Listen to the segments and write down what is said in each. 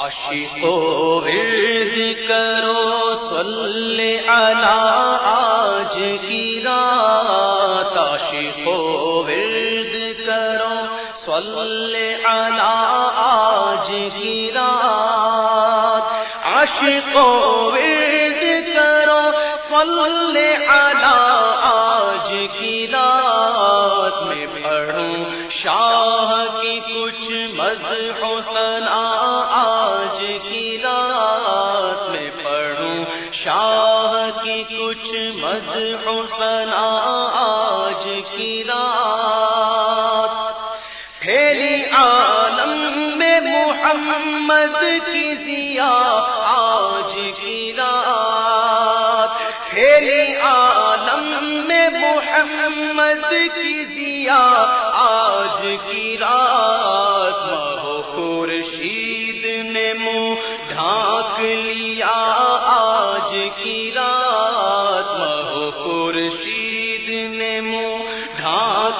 عاشقو ورد کرو، صلی علی آج کی رات۔ عاشقو ورد کرو، صلی علی آج کی رات۔ عاشقو ورد کرو، صلی علی آج کی رات۔ میں پڑھوں شاہ کی کچھ مذہب کچھ مد حسنا آج کی رات پھیلی عالم میں محمد کی دیا آج کی رات پھیلی عالم میں محمد کی دیا آج کی رات خورشید نے منہ ڈھانک لیا، آج کی رات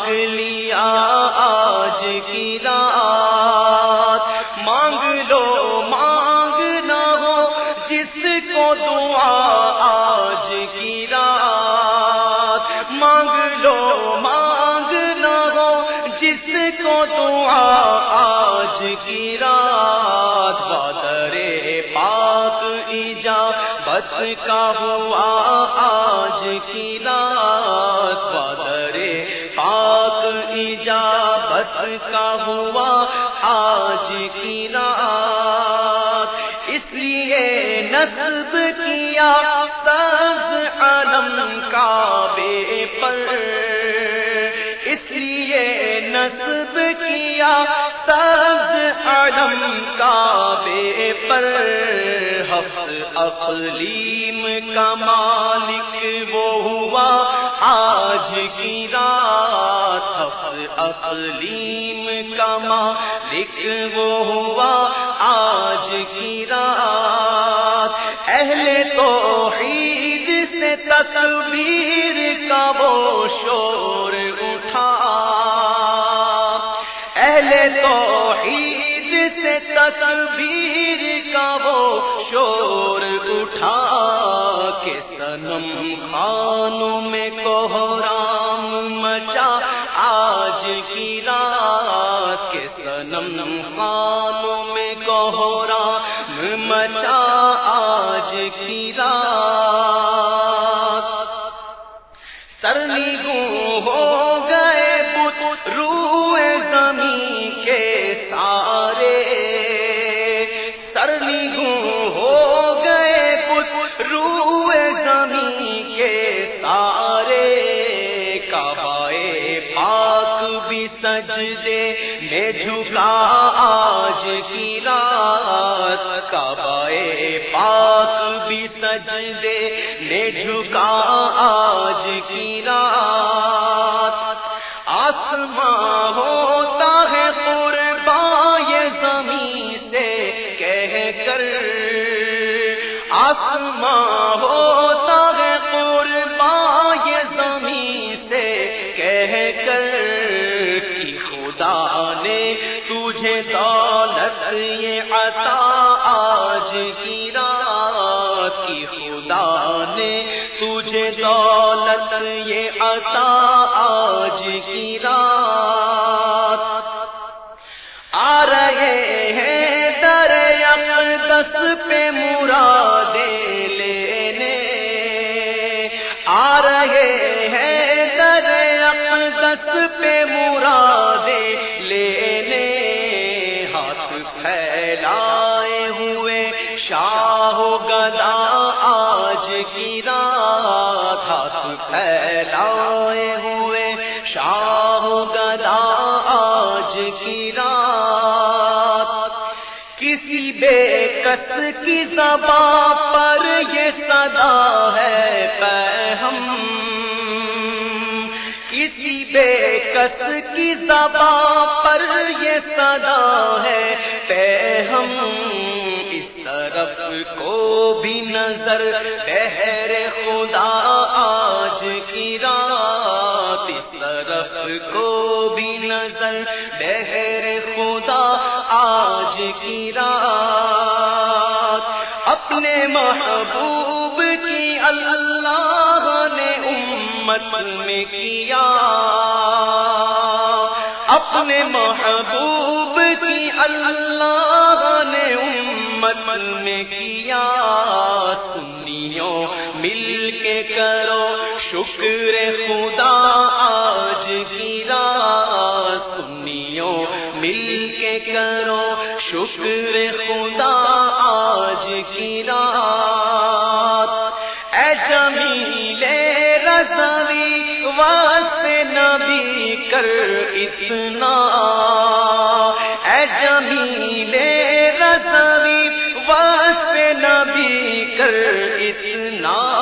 لیا آج کی رات۔ مانگ لو، مانگ نہ ہو، جس کو دعا آج کی رات۔ مانگ لو، مانگ نہ ہو، جس کو دعا آج کی رات۔ بادر پاک ایجا بت کا ہوا آج کی رات بادر کا ہوا آج کی رات۔ اس لیے نصب کیا سب علم کا بے پر۔ اس لیے نصب کیا سب علم کا بے پر۔ ہفت اقلیم کا مالک وہ ہوا آج کی رات۔ اقلیم کا مالک وہ ہوا آج کی رات۔ اہل تو سے تکبیر کا وہ شور اٹھا۔ اہل تو سے تکبیر کا وہ شور اٹھا کے سنم خانوں میں کوہرام مچا آج کی رات کے سنم خانوں میں کوہرام مچا آج کی رات سرنی گو ہو گئے بت روئے زمین کے سارے۔ کبائے پاک بھی سجدے میں جھکا آج کی رات۔ کبائے پاک بھی سجدے میں جھکا آج کی رات۔ آسماں ہوتا کر۔ آسماں ہوتا ہے قربان یہ زمین سے۔ کہہ کر کہ خدا نے تجھے دولت یہ عطا آج کی رات کی۔ خدا نے تجھے دولت یہ عطا آج کی رات پہ مراد لینے آ رہے ہیں در دس پہ مراد لینے۔ ہاتھ پھیلائے ہوئے شاہ گدا آج کی رات۔ ہاتھ پھیلائے ہوئے شاہ گدا آج کی رات۔ کسی بے کس کی زبان پر یہ صدا ہے پہ ہم۔ کسی بے کس کی زبان پر یہ صدا ہے پہ ہم۔ اس طرف کو بھی نظر بہر خدا آج کی رات، اس طرف کو بھی نظر اپنے محبوب کی اللہ نے امت میں کیا۔ اپنے محبوب کی اللہ نے امت میں کیا۔ سنیوں، مل کے کرو۔ شکر خدا آج کی رات۔ سنیوں، مل کے کرو۔ شکر خدا آج کی رات اے جمیل رضوی، واسطے نبی کر اتنا۔ اے جمیل رضوی، واسطے نبی کر اتنا۔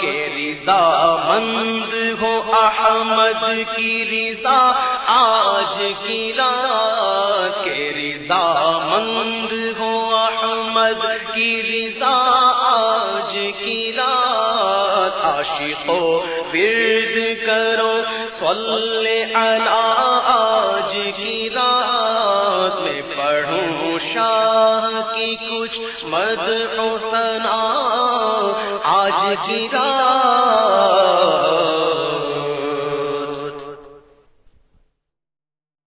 کہ رضا مند ہو احمد کی رضا، آج کی رات۔ کے رضا مند ہو احمد کی رضا آج کی رات عاشقو ورد کرو، صلی علی آج کی رات میں پڑھوں شاہ کی کچھ مد سنا آج کی رات